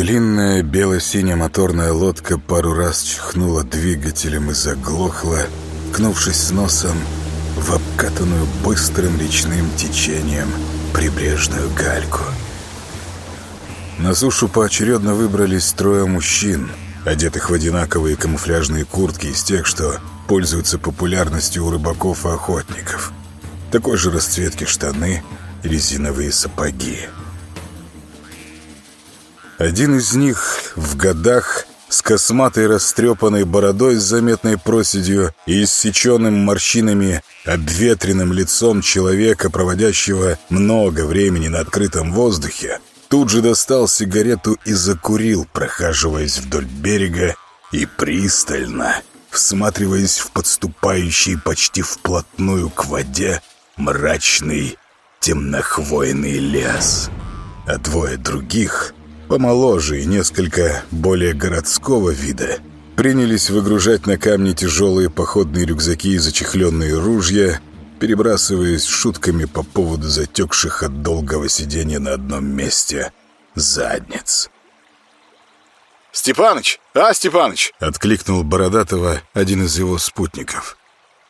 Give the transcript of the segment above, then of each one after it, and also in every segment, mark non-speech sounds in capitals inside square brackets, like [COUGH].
Длинная бело-синяя моторная лодка пару раз чихнула двигателем и заглохла, ткнувшись носом в обкатанную быстрым речным течением прибрежную гальку. На сушу поочередно выбрались трое мужчин, одетых в одинаковые камуфляжные куртки из тех, что пользуются популярностью у рыбаков и охотников. Такой же расцветки штаны и резиновые сапоги. Один из них в годах с косматой растрепанной бородой с заметной проседью и иссеченным морщинами, обветренным лицом человека, проводящего много времени на открытом воздухе, тут же достал сигарету и закурил, прохаживаясь вдоль берега и пристально, всматриваясь в подступающий почти вплотную к воде мрачный темнохвойный лес. А двое других — помоложе и несколько более городского вида, принялись выгружать на камни тяжелые походные рюкзаки и зачехленные ружья, перебрасываясь шутками по поводу затекших от долгого сидения на одном месте задниц. «Степаныч! А, Степаныч!» — откликнул Бородатого один из его спутников.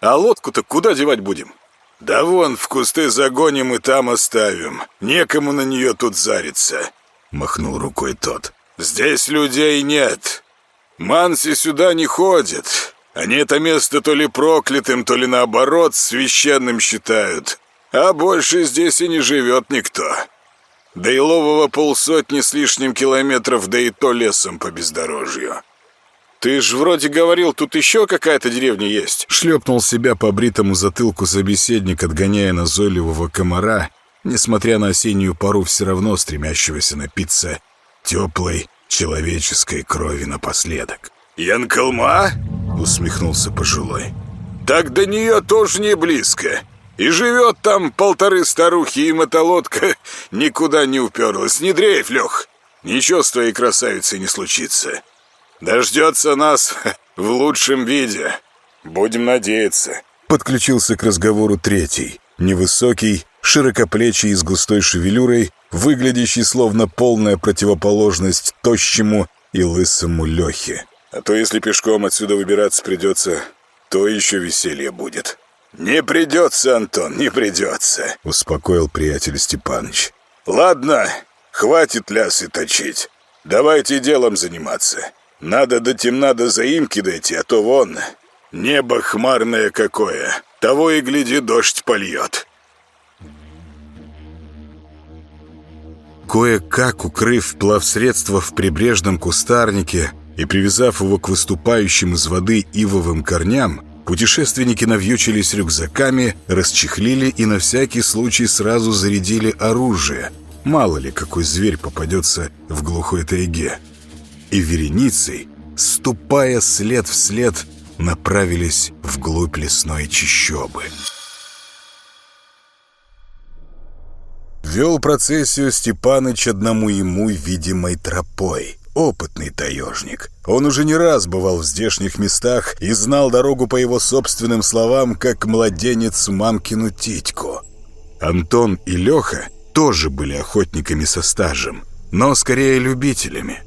«А лодку-то куда девать будем?» «Да вон, в кусты загоним и там оставим. Некому на нее тут зариться. — махнул рукой тот. «Здесь людей нет. Манси сюда не ходят. Они это место то ли проклятым, то ли наоборот священным считают. А больше здесь и не живет никто. Да и лового полсотни с лишним километров, да и то лесом по бездорожью». «Ты ж вроде говорил, тут еще какая-то деревня есть». Шлепнул себя по бритому затылку собеседник, отгоняя назойливого комара несмотря на осеннюю пару, все равно стремящегося напиться теплой человеческой крови напоследок. «Янкалма?» — усмехнулся пожилой. «Так до нее тоже не близко. И живет там полторы старухи, и мотолодка никуда не уперлась. Не дрейф, Лех, ничего с твоей красавицей не случится. Дождется нас [LAUGHS] в лучшем виде. Будем надеяться». Подключился к разговору третий, невысокий, широкоплечий с густой шевелюрой, выглядящий словно полная противоположность тощему и лысому Лехе. А то если пешком отсюда выбираться придется, то еще веселье будет. «Не придется, Антон, не придется», — успокоил приятель Степаныч. «Ладно, хватит лясы точить. Давайте делом заниматься. Надо до темна до заимки дойти, а то вон, небо хмарное какое. Того и гляди, дождь польет». Кое-как укрыв плавсредство в прибрежном кустарнике и привязав его к выступающим из воды ивовым корням, путешественники навьючились рюкзаками, расчехлили и на всякий случай сразу зарядили оружие. Мало ли, какой зверь попадется в глухой тайге. И вереницей, ступая след в след, направились вглубь лесной чащобы. Вел процессию Степаныч одному ему видимой тропой. Опытный таежник. Он уже не раз бывал в здешних местах и знал дорогу по его собственным словам, как младенец мамкину титьку. Антон и Леха тоже были охотниками со стажем, но скорее любителями.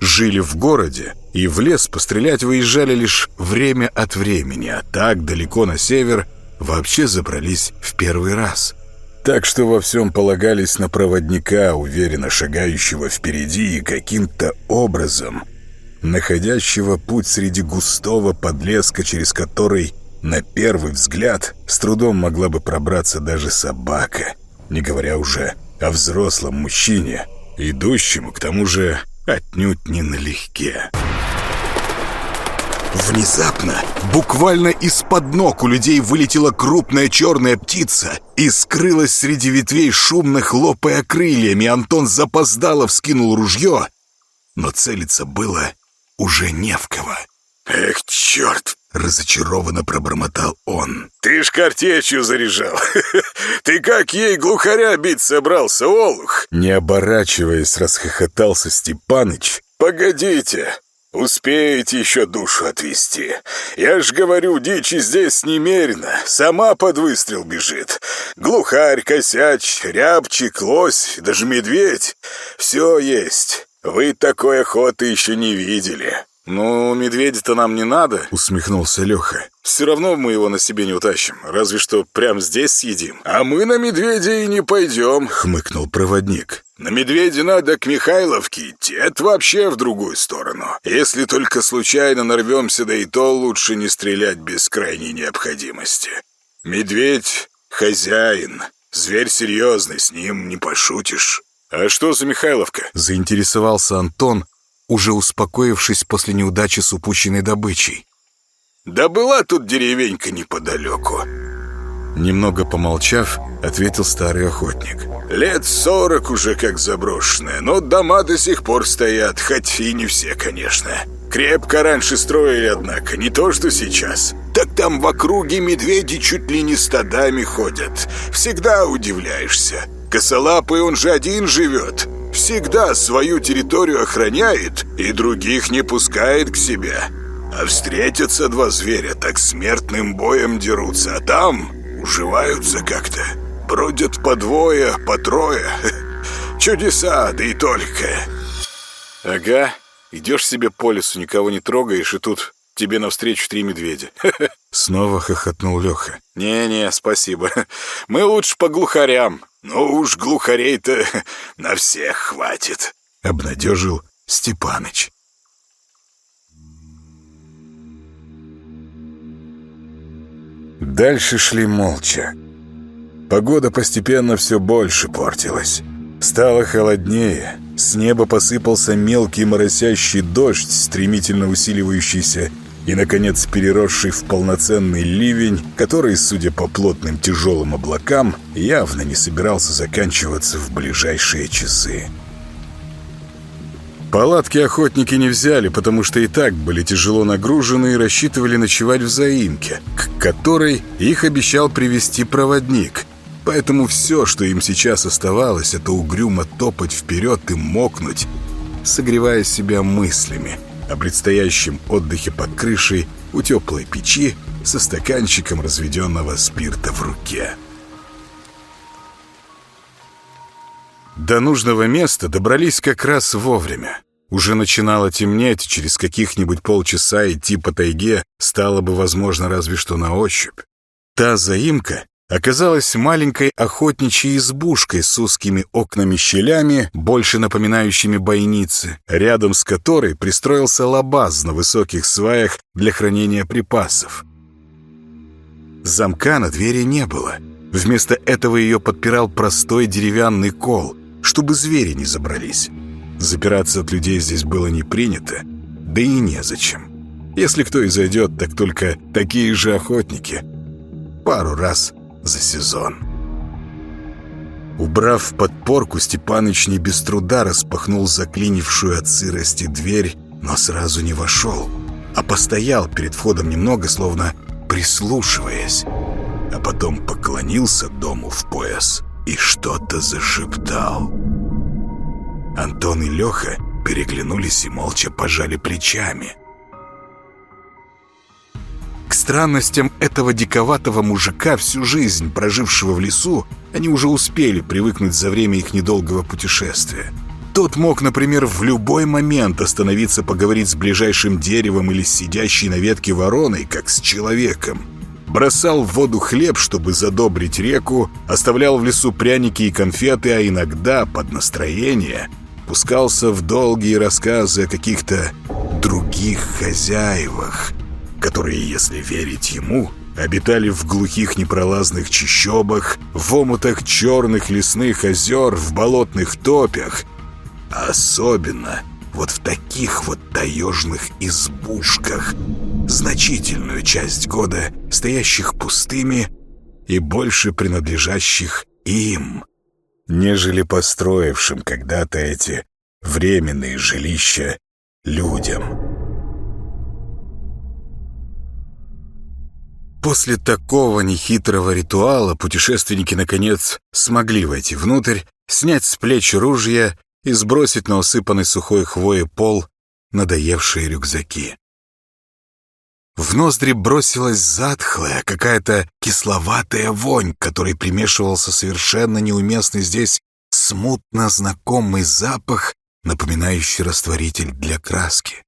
Жили в городе и в лес пострелять выезжали лишь время от времени, а так далеко на север вообще забрались в первый раз – так что во всем полагались на проводника, уверенно шагающего впереди и каким-то образом находящего путь среди густого подлеска, через который, на первый взгляд, с трудом могла бы пробраться даже собака, не говоря уже о взрослом мужчине, идущему, к тому же, отнюдь не налегке. Внезапно, буквально из-под ног у людей вылетела крупная черная птица и скрылась среди ветвей, шумно хлопая крыльями. Антон запоздало вскинул ружье, но целиться было уже не в кого. «Эх, черт!» — разочарованно пробормотал он. «Ты ж картечью заряжал! [LAUGHS] Ты как ей глухаря бить собрался, олух!» Не оборачиваясь, расхохотался Степаныч. «Погодите, Успеете еще душу отвести. Я ж говорю, дичи здесь немерено. Сама под выстрел бежит. Глухарь, косяч, рябчик, лось, даже медведь. Все есть. Вы такой охоты еще не видели». «Ну, медведя-то нам не надо», — усмехнулся Леха. «Все равно мы его на себе не утащим, разве что прямо здесь съедим». «А мы на медведя и не пойдем», — хмыкнул проводник. «На медведя надо к Михайловке идти, это вообще в другую сторону. Если только случайно нарвемся, да и то лучше не стрелять без крайней необходимости. Медведь — хозяин, зверь серьезный, с ним не пошутишь». «А что за Михайловка?» — заинтересовался Антон, уже успокоившись после неудачи с упущенной добычей. «Да была тут деревенька неподалеку». Немного помолчав, ответил старый охотник. «Лет сорок уже как заброшенная, но дома до сих пор стоят, хоть и не все, конечно. Крепко раньше строили, однако, не то что сейчас. Так там в округе медведи чуть ли не стадами ходят. Всегда удивляешься. Косолапый он же один живет. Всегда свою территорию охраняет и других не пускает к себе. А встретятся два зверя, так смертным боем дерутся, а там уживаются как-то. Бродят по двое, по трое. [LAUGHS] Чудеса, да и только. Ага, идешь себе по лесу, никого не трогаешь, и тут тебе навстречу три медведя. [LAUGHS] Снова хохотнул Леха. «Не-не, спасибо. [LAUGHS] Мы лучше по глухарям». «Ну уж глухарей-то [LAUGHS] на всех хватит», — обнадежил Степаныч. Дальше шли молча. Погода постепенно все больше портилась. Стало холоднее, с неба посыпался мелкий моросящий дождь, стремительно усиливающийся и, наконец, переросший в полноценный ливень, который, судя по плотным тяжелым облакам, явно не собирался заканчиваться в ближайшие часы. Палатки охотники не взяли, потому что и так были тяжело нагружены и рассчитывали ночевать в заимке, к которой их обещал привести проводник. Поэтому все, что им сейчас оставалось, это угрюмо топать вперед и мокнуть, согревая себя мыслями – о предстоящем отдыхе под крышей у теплой печи со стаканчиком разведенного спирта в руке. До нужного места добрались как раз вовремя. Уже начинало темнеть, через каких-нибудь полчаса идти по тайге стало бы возможно разве что на ощупь. Та заимка оказалась маленькой охотничьей избушкой с узкими окнами-щелями, больше напоминающими бойницы, рядом с которой пристроился лабаз на высоких сваях для хранения припасов. Замка на двери не было. Вместо этого ее подпирал простой деревянный кол, чтобы звери не забрались. Запираться от людей здесь было не принято, да и незачем. Если кто и зайдет, так только такие же охотники. Пару раз за сезон. Убрав подпорку, Степаныч не без труда распахнул заклинившую от сырости дверь, но сразу не вошел, а постоял перед входом немного, словно прислушиваясь, а потом поклонился дому в пояс и что-то зашептал. Антон и Леха переглянулись и молча пожали плечами – странностям этого диковатого мужика, всю жизнь прожившего в лесу, они уже успели привыкнуть за время их недолгого путешествия. Тот мог, например, в любой момент остановиться поговорить с ближайшим деревом или сидящей на ветке вороной, как с человеком. Бросал в воду хлеб, чтобы задобрить реку, оставлял в лесу пряники и конфеты, а иногда, под настроение, пускался в долгие рассказы о каких-то других хозяевах – которые, если верить ему, обитали в глухих непролазных чащобах, в омутах черных лесных озер, в болотных топях, а особенно вот в таких вот таежных избушках, значительную часть года стоящих пустыми и больше принадлежащих им, нежели построившим когда-то эти временные жилища людям. После такого нехитрого ритуала путешественники, наконец, смогли войти внутрь, снять с плеч ружья и сбросить на усыпанный сухой хвоей пол надоевшие рюкзаки. В ноздри бросилась затхлая, какая-то кисловатая вонь, которой примешивался совершенно неуместный здесь смутно знакомый запах напоминающий растворитель для краски.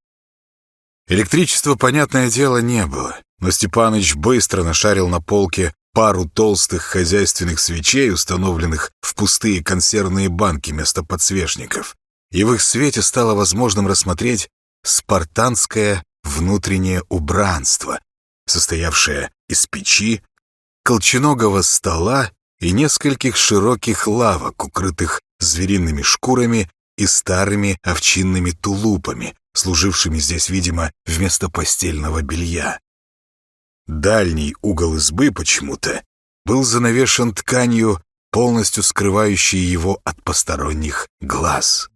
Электричества, понятное дело, не было, но Степаныч быстро нашарил на полке пару толстых хозяйственных свечей, установленных в пустые консервные банки вместо подсвечников, и в их свете стало возможным рассмотреть спартанское внутреннее убранство, состоявшее из печи, колченогого стола и нескольких широких лавок, укрытых звериными шкурами и старыми овчинными тулупами, служившими здесь, видимо, вместо постельного белья. Дальний угол избы почему-то был занавешен тканью, полностью скрывающей его от посторонних глаз.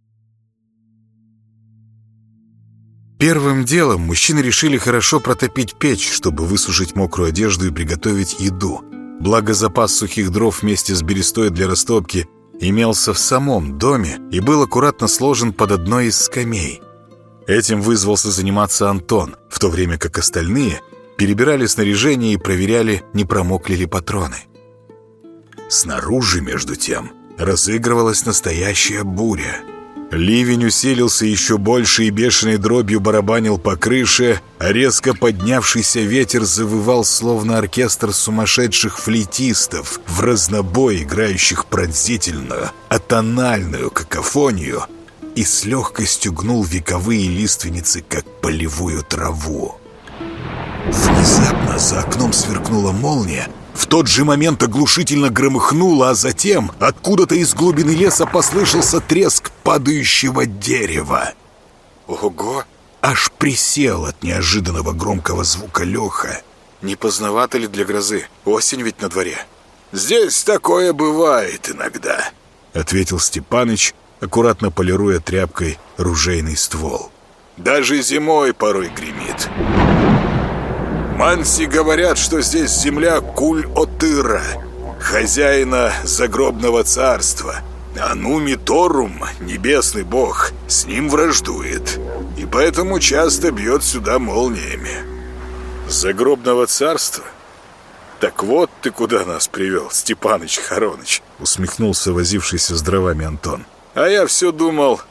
Первым делом мужчины решили хорошо протопить печь, чтобы высушить мокрую одежду и приготовить еду. Благо запас сухих дров вместе с берестой для растопки имелся в самом доме и был аккуратно сложен под одной из скамей. Этим вызвался заниматься Антон, в то время как остальные перебирали снаряжение и проверяли, не промокли ли патроны. Снаружи, между тем, разыгрывалась настоящая буря – Ливень усилился еще больше и бешеной дробью барабанил по крыше, а резко поднявшийся ветер завывал, словно оркестр сумасшедших флейтистов, в разнобой играющих пронзительную, атональную какофонию, и с легкостью гнул вековые лиственницы, как полевую траву. Внезапно за окном сверкнула молния, в тот же момент оглушительно громыхнуло, а затем откуда-то из глубины леса послышался треск падающего дерева. Ого! Аж присел от неожиданного громкого звука Леха. Не поздновато ли для грозы? Осень ведь на дворе. «Здесь такое бывает иногда», — ответил Степаныч, аккуратно полируя тряпкой ружейный ствол. «Даже зимой порой гремит». Манси говорят, что здесь земля Куль-Отыра, хозяина загробного царства. А Нуми Торум, небесный бог, с ним враждует. И поэтому часто бьет сюда молниями. Загробного царства? Так вот ты куда нас привел, Степаныч Хароныч, усмехнулся возившийся с дровами Антон. А я все думал,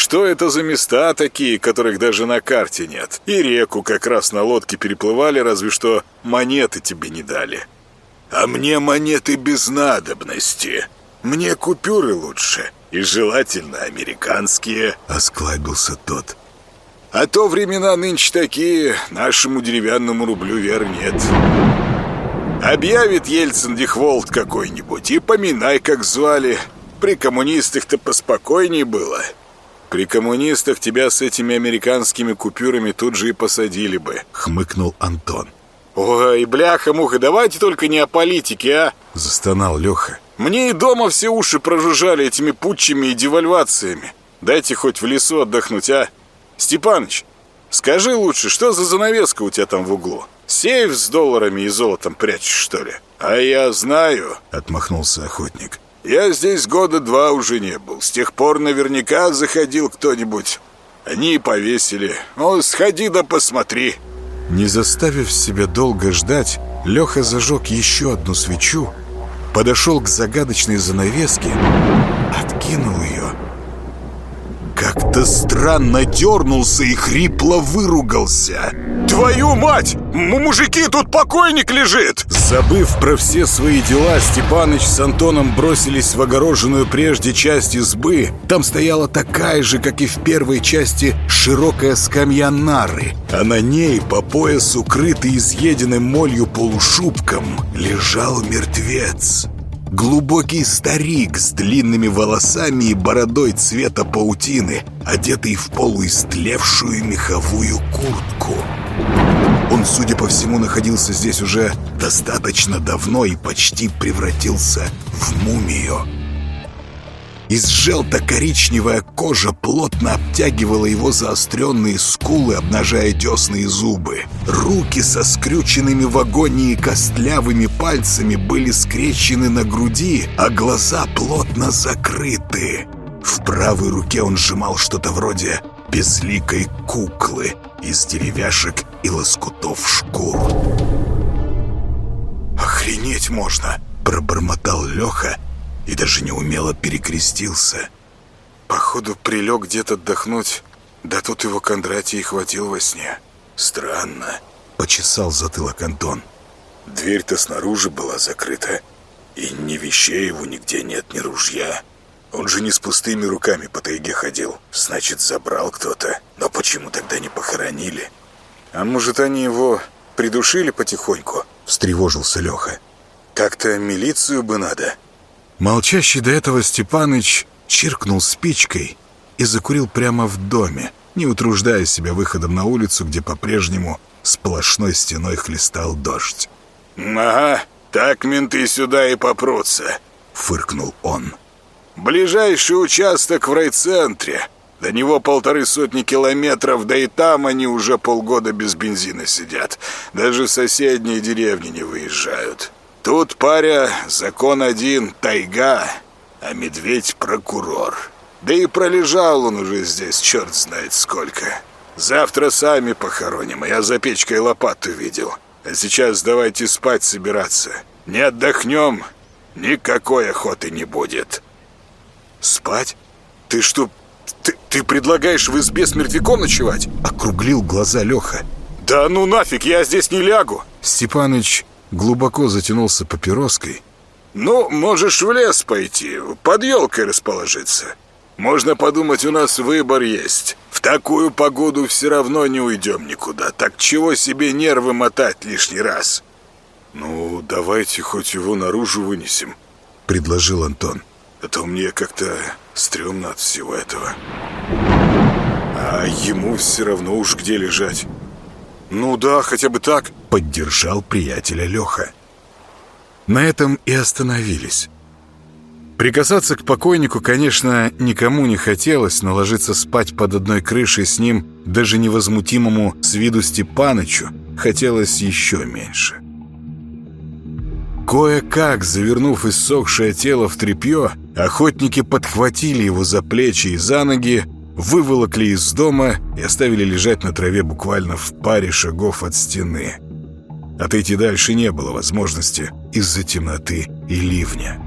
что это за места такие, которых даже на карте нет? И реку как раз на лодке переплывали, разве что монеты тебе не дали. А мне монеты без надобности. Мне купюры лучше. И желательно американские. Осклабился тот. А то времена нынче такие, нашему деревянному рублю вер нет. Объявит Ельцин Дихволд какой-нибудь, и поминай, как звали. При коммунистах-то поспокойней было. При коммунистах тебя с этими американскими купюрами тут же и посадили бы», — хмыкнул Антон. «Ой, бляха-муха, давайте только не о политике, а!» — застонал Леха. «Мне и дома все уши прожужжали этими путчами и девальвациями. Дайте хоть в лесу отдохнуть, а? Степаныч, скажи лучше, что за занавеска у тебя там в углу? Сейф с долларами и золотом прячешь, что ли?» «А я знаю», — отмахнулся охотник. Я здесь года два уже не был. С тех пор наверняка заходил кто-нибудь. Они повесили. Ну, сходи да посмотри. Не заставив себя долго ждать, Леха зажег еще одну свечу, подошел к загадочной занавеске, откинул ее как-то странно дернулся и хрипло выругался. «Твою мать! Мужики, тут покойник лежит!» Забыв про все свои дела, Степаныч с Антоном бросились в огороженную прежде часть избы. Там стояла такая же, как и в первой части, широкая скамья нары, а на ней, по пояс укрытый изъеденным молью полушубком, лежал мертвец. Глубокий старик с длинными волосами и бородой цвета паутины, одетый в полуистлевшую меховую куртку. Он, судя по всему, находился здесь уже достаточно давно и почти превратился в мумию. Из желто-коричневая кожа плотно обтягивала его заостренные скулы, обнажая десны и зубы. Руки со скрюченными в агонии костлявыми пальцами были скрещены на груди, а глаза плотно закрыты. В правой руке он сжимал что-то вроде безликой куклы из деревяшек и лоскутов шкур. «Охренеть можно!» — пробормотал Леха, и даже неумело перекрестился. Походу, прилег где-то отдохнуть. Да тут его Кондратий хватил во сне. Странно. Почесал затылок Антон. Дверь-то снаружи была закрыта. И ни вещей его нигде нет, ни ружья. Он же не с пустыми руками по тайге ходил. Значит, забрал кто-то. Но почему тогда не похоронили? А может, они его придушили потихоньку? Встревожился Леха. Как-то милицию бы надо. Молчащий до этого Степаныч чиркнул спичкой и закурил прямо в доме, не утруждая себя выходом на улицу, где по-прежнему сплошной стеной хлестал дождь. «Ага, так менты сюда и попрутся», — фыркнул он. «Ближайший участок в райцентре. До него полторы сотни километров, да и там они уже полгода без бензина сидят. Даже соседние деревни не выезжают. Тут, паря, закон один — тайга, а медведь — прокурор. Да и пролежал он уже здесь черт знает сколько. Завтра сами похороним, а я за печкой лопату видел. А сейчас давайте спать собираться. Не отдохнем, никакой охоты не будет. Спать? Ты что, ты, ты предлагаешь в избе с мертвяком ночевать? Округлил глаза Леха. Да ну нафиг, я здесь не лягу. Степаныч глубоко затянулся папироской. Ну, можешь в лес пойти, под елкой расположиться. Можно подумать, у нас выбор есть. В такую погоду все равно не уйдем никуда. Так чего себе нервы мотать лишний раз? Ну, давайте хоть его наружу вынесем, предложил Антон. А то мне как-то стрёмно от всего этого. А ему все равно уж где лежать. Ну да, хотя бы так, поддержал приятеля Леха. На этом и остановились. Прикасаться к покойнику, конечно, никому не хотелось, но ложиться спать под одной крышей с ним, даже невозмутимому с виду Степанычу, хотелось еще меньше. Кое-как, завернув иссохшее тело в тряпье, охотники подхватили его за плечи и за ноги, выволокли из дома и оставили лежать на траве буквально в паре шагов от стены. Отойти дальше не было возможности из-за темноты и ливня.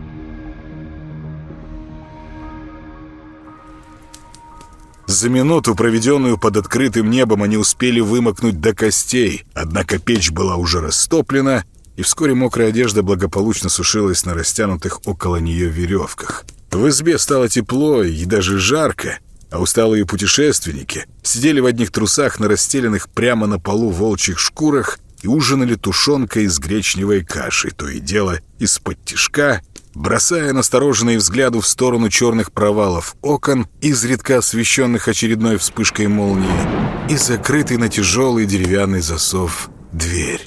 За минуту, проведенную под открытым небом, они успели вымокнуть до костей, однако печь была уже растоплена, и вскоре мокрая одежда благополучно сушилась на растянутых около нее веревках. В избе стало тепло и даже жарко, а усталые путешественники сидели в одних трусах на расстеленных прямо на полу волчьих шкурах и ужинали тушенкой с гречневой кашей, то и дело из-под тишка бросая настороженные взгляды в сторону черных провалов окон, изредка освещенных очередной вспышкой молнии, и закрытый на тяжелый деревянный засов дверь.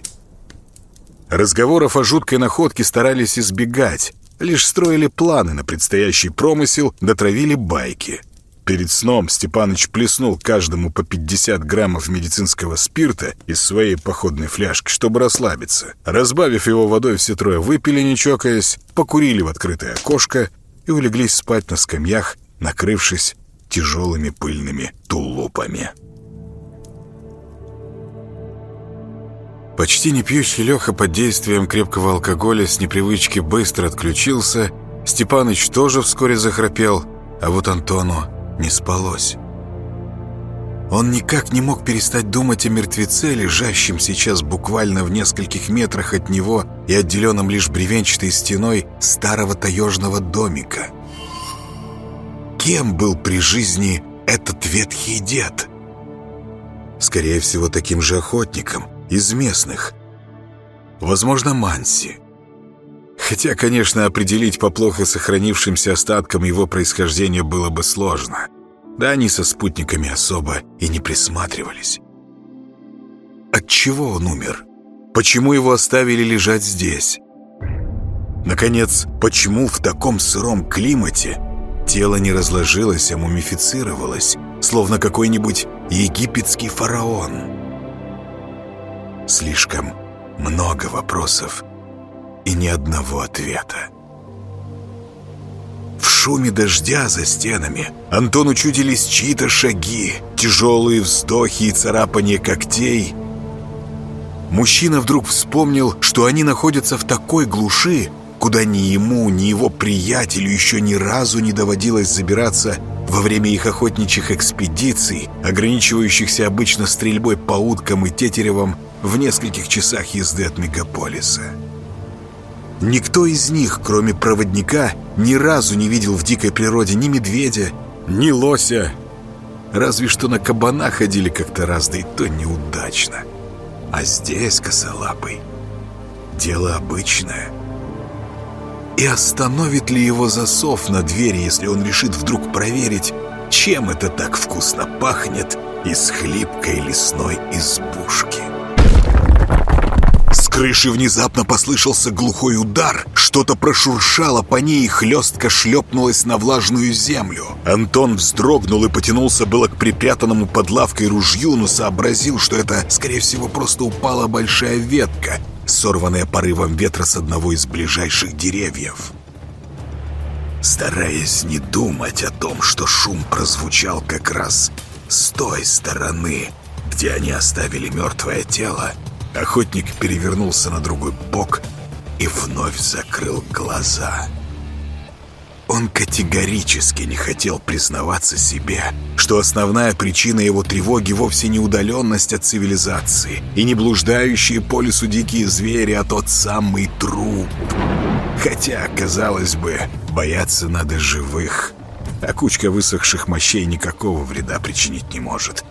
Разговоров о жуткой находке старались избегать, лишь строили планы на предстоящий промысел, дотравили байки — Перед сном Степаныч плеснул каждому по 50 граммов медицинского спирта из своей походной фляжки, чтобы расслабиться. Разбавив его водой, все трое выпили, не чокаясь, покурили в открытое окошко и улеглись спать на скамьях, накрывшись тяжелыми пыльными тулупами. Почти не пьющий Леха под действием крепкого алкоголя с непривычки быстро отключился, Степаныч тоже вскоре захрапел, а вот Антону не спалось. Он никак не мог перестать думать о мертвеце, лежащем сейчас буквально в нескольких метрах от него и отделенном лишь бревенчатой стеной старого таежного домика. Кем был при жизни этот ветхий дед? Скорее всего, таким же охотником, из местных. Возможно, Манси. Хотя, конечно, определить по плохо сохранившимся остаткам его происхождения было бы сложно. Да они со спутниками особо и не присматривались. От чего он умер? Почему его оставили лежать здесь? Наконец, почему в таком сыром климате тело не разложилось, а мумифицировалось, словно какой-нибудь египетский фараон? Слишком много вопросов и ни одного ответа. В шуме дождя за стенами Антону чудились чьи-то шаги, тяжелые вздохи и царапания когтей. Мужчина вдруг вспомнил, что они находятся в такой глуши, куда ни ему, ни его приятелю еще ни разу не доводилось забираться во время их охотничьих экспедиций, ограничивающихся обычно стрельбой по уткам и тетеревам в нескольких часах езды от мегаполиса. Никто из них, кроме проводника, ни разу не видел в дикой природе ни медведя, ни лося. Разве что на кабана ходили как-то раз, да и то неудачно. А здесь, косолапый, дело обычное. И остановит ли его засов на двери, если он решит вдруг проверить, чем это так вкусно пахнет из хлипкой лесной избушки? С крыши внезапно послышался глухой удар. Что-то прошуршало по ней и хлестко шлепнулось на влажную землю. Антон вздрогнул и потянулся было к припрятанному под лавкой ружью, но сообразил, что это, скорее всего, просто упала большая ветка — сорванная порывом ветра с одного из ближайших деревьев. Стараясь не думать о том, что шум прозвучал как раз с той стороны, где они оставили мертвое тело, охотник перевернулся на другой бок и вновь закрыл глаза. Он категорически не хотел признаваться себе, что основная причина его тревоги вовсе не удаленность от цивилизации и не блуждающие по лесу дикие звери, а тот самый труп. Хотя, казалось бы, бояться надо живых, а кучка высохших мощей никакого вреда причинить не может.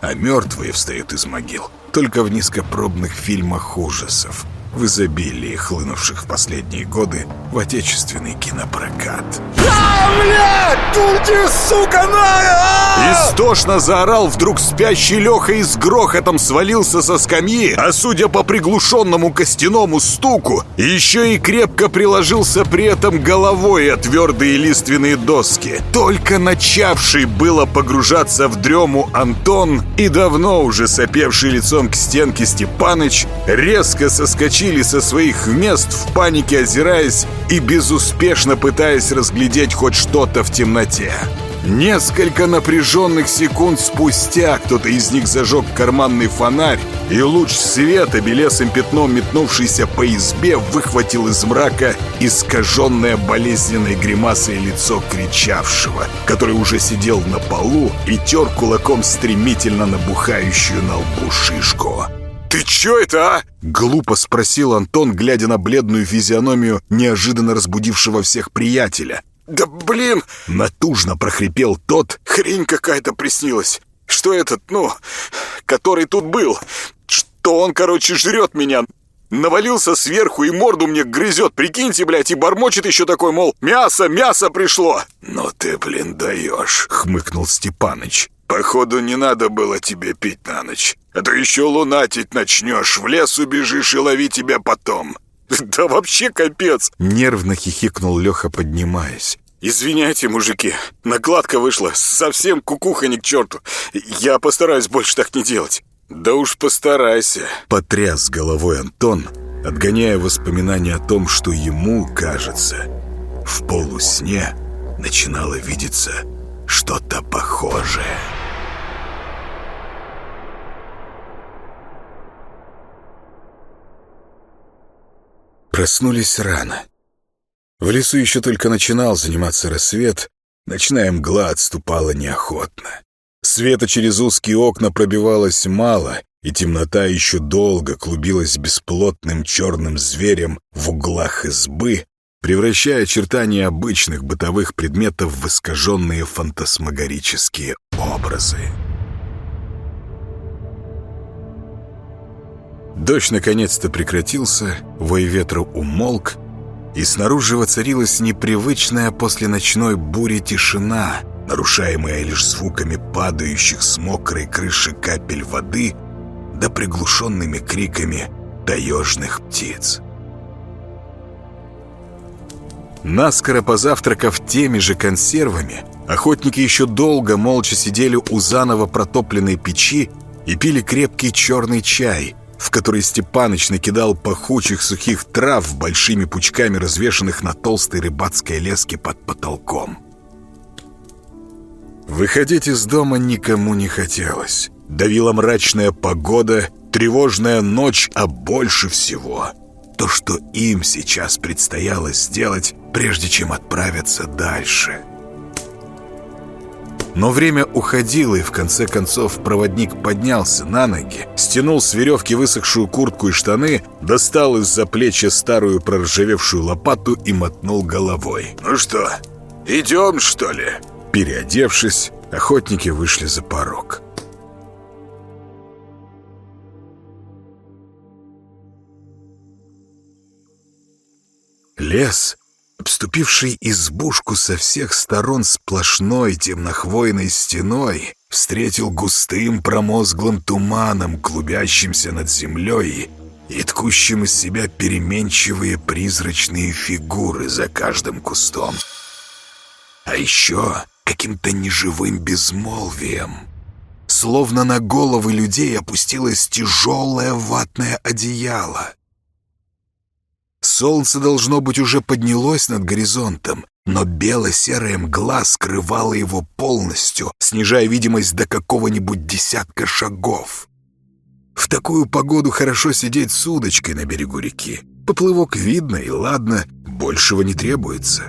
А мертвые встают из могил только в низкопробных фильмах ужасов – в изобилии хлынувших в последние годы в отечественный кинопрокат. «А, блядь! Тути, сука, на! Истошно заорал вдруг спящий Леха и с грохотом свалился со скамьи, а судя по приглушенному костяному стуку, еще и крепко приложился при этом головой о твердые лиственные доски. Только начавший было погружаться в дрему Антон и давно уже сопевший лицом к стенке Степаныч резко соскочил вскочили со своих мест в панике озираясь и безуспешно пытаясь разглядеть хоть что-то в темноте. Несколько напряженных секунд спустя кто-то из них зажег карманный фонарь, и луч света, белесым пятном метнувшийся по избе, выхватил из мрака искаженное болезненной гримасой лицо кричавшего, который уже сидел на полу и тер кулаком стремительно набухающую на лбу шишку. «Ты чё это, а?» — глупо спросил Антон, глядя на бледную физиономию неожиданно разбудившего всех приятеля. «Да блин!» — натужно прохрипел тот. «Хрень какая-то приснилась. Что этот, ну, который тут был? Что он, короче, жрет меня. Навалился сверху и морду мне грызет, прикиньте, блядь, и бормочет еще такой, мол, мясо, мясо пришло!» «Ну ты, блин, даешь!» — хмыкнул Степаныч. «Походу, не надо было тебе пить на ночь, а то еще лунатить начнешь, в лес убежишь и лови тебя потом». [LAUGHS] «Да вообще капец!» — нервно хихикнул Леха, поднимаясь. «Извиняйте, мужики, накладка вышла, совсем кукуха ни к черту. Я постараюсь больше так не делать». «Да уж постарайся», — потряс головой Антон, отгоняя воспоминания о том, что ему, кажется, в полусне начинало видеться что-то похожее. Проснулись рано. В лесу еще только начинал заниматься рассвет, ночная мгла отступала неохотно. Света через узкие окна пробивалось мало, и темнота еще долго клубилась бесплотным черным зверем в углах избы, превращая очертания обычных бытовых предметов в искаженные фантасмагорические образы. Дождь наконец-то прекратился, вой ветра умолк, и снаружи воцарилась непривычная после ночной бури тишина, нарушаемая лишь звуками падающих с мокрой крыши капель воды да приглушенными криками таежных птиц. Наскоро позавтракав теми же консервами, охотники еще долго молча сидели у заново протопленной печи и пили крепкий черный чай, в который Степаныч накидал пахучих сухих трав большими пучками, развешанных на толстой рыбацкой леске под потолком. Выходить из дома никому не хотелось. Давила мрачная погода, тревожная ночь, а больше всего то, что им сейчас предстояло сделать, прежде чем отправиться дальше. Но время уходило, и в конце концов проводник поднялся на ноги, стянул с веревки высохшую куртку и штаны, достал из-за плеча старую проржавевшую лопату и мотнул головой. «Ну что, идем, что ли?» Переодевшись, охотники вышли за порог. Лес, обступивший избушку со всех сторон сплошной темнохвойной стеной, встретил густым промозглым туманом, клубящимся над землей и ткущим из себя переменчивые призрачные фигуры за каждым кустом. А еще каким-то неживым безмолвием. Словно на головы людей опустилось тяжелое ватное одеяло. Солнце, должно быть, уже поднялось над горизонтом, но бело-серая мгла скрывала его полностью, снижая видимость до какого-нибудь десятка шагов. В такую погоду хорошо сидеть с удочкой на берегу реки. Поплывок видно и ладно, большего не требуется.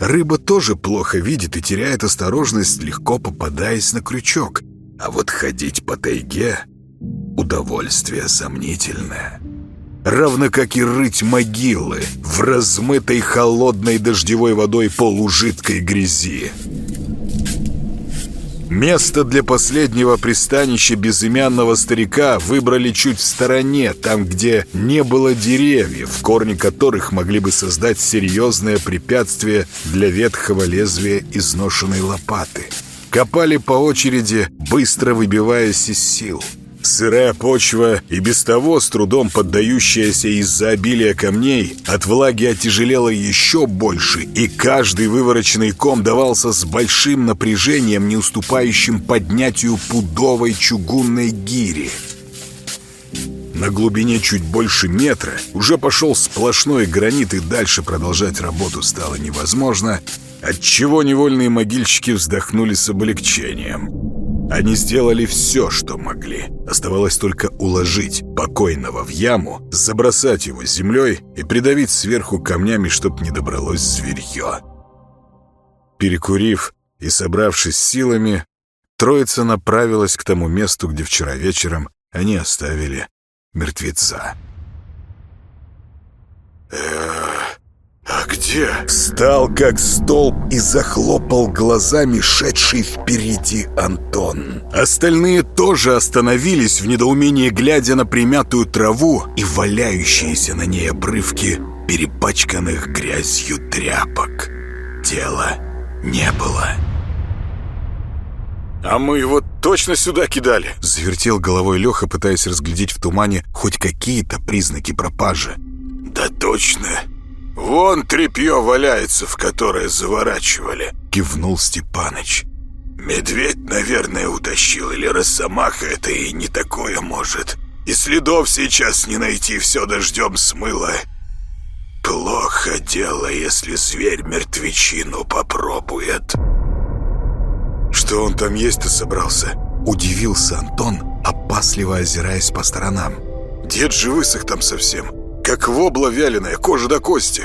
Рыба тоже плохо видит и теряет осторожность, легко попадаясь на крючок. А вот ходить по тайге — удовольствие сомнительное равно как и рыть могилы в размытой холодной дождевой водой полужидкой грязи. Место для последнего пристанища безымянного старика выбрали чуть в стороне, там, где не было деревьев, корни которых могли бы создать серьезное препятствие для ветхого лезвия изношенной лопаты. Копали по очереди, быстро выбиваясь из сил. Сырая почва, и без того с трудом поддающаяся из-за обилия камней, от влаги отяжелела еще больше, и каждый вывороченный ком давался с большим напряжением, не уступающим поднятию пудовой чугунной гири. На глубине чуть больше метра уже пошел сплошной гранит, и дальше продолжать работу стало невозможно, отчего невольные могильщики вздохнули с облегчением. Они сделали все, что могли. Оставалось только уложить покойного в яму, забросать его землей и придавить сверху камнями, чтоб не добралось зверье. Перекурив и собравшись силами, троица направилась к тому месту, где вчера вечером они оставили мертвеца. «Эх, «А где?» Встал как столб и захлопал глазами шедший впереди Антон. Остальные тоже остановились в недоумении, глядя на примятую траву и валяющиеся на ней обрывки перепачканных грязью тряпок. Тела не было. «А мы его точно сюда кидали?» Завертел головой Леха, пытаясь разглядеть в тумане хоть какие-то признаки пропажи. «Да точно!» «Вон тряпье валяется, в которое заворачивали», — кивнул Степаныч. «Медведь, наверное, утащил, или росомаха это и не такое может. И следов сейчас не найти, все дождем смыло. Плохо дело, если зверь мертвечину попробует». «Что он там есть-то собрался?» — удивился Антон, опасливо озираясь по сторонам. «Дед же высох там совсем» как вобла вяленая, кожа до кости.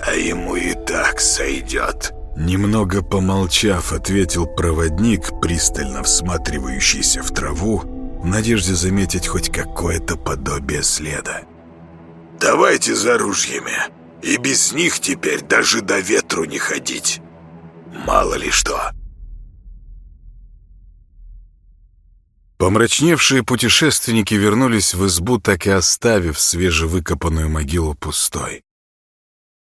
А ему и так сойдет. Немного помолчав, ответил проводник, пристально всматривающийся в траву, в надежде заметить хоть какое-то подобие следа. «Давайте за ружьями, и без них теперь даже до ветру не ходить. Мало ли что». Помрачневшие путешественники вернулись в избу, так и оставив свежевыкопанную могилу пустой.